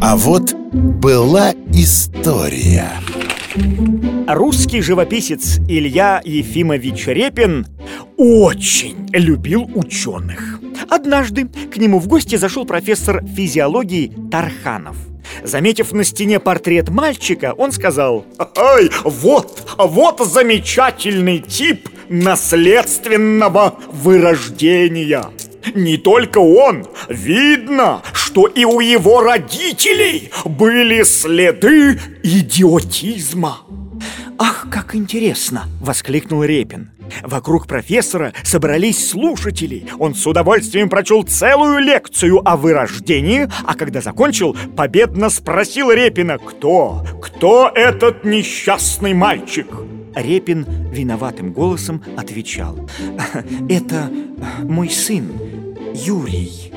А вот была история. Русский живописец Илья Ефимович Репин очень любил ученых. Однажды к нему в гости зашел профессор физиологии Тарханов. Заметив на стене портрет мальчика, он сказал «Ай, вот, вот замечательный тип наследственного вырождения!» Не только он, видно, что и у его родителей были следы идиотизма. «Ах, как интересно!» — воскликнул Репин. Вокруг профессора собрались слушатели. Он с удовольствием прочел целую лекцию о вырождении, а когда закончил, победно спросил Репина, кто, кто этот несчастный мальчик? Репин виноватым голосом отвечал, это мой сын Юрий.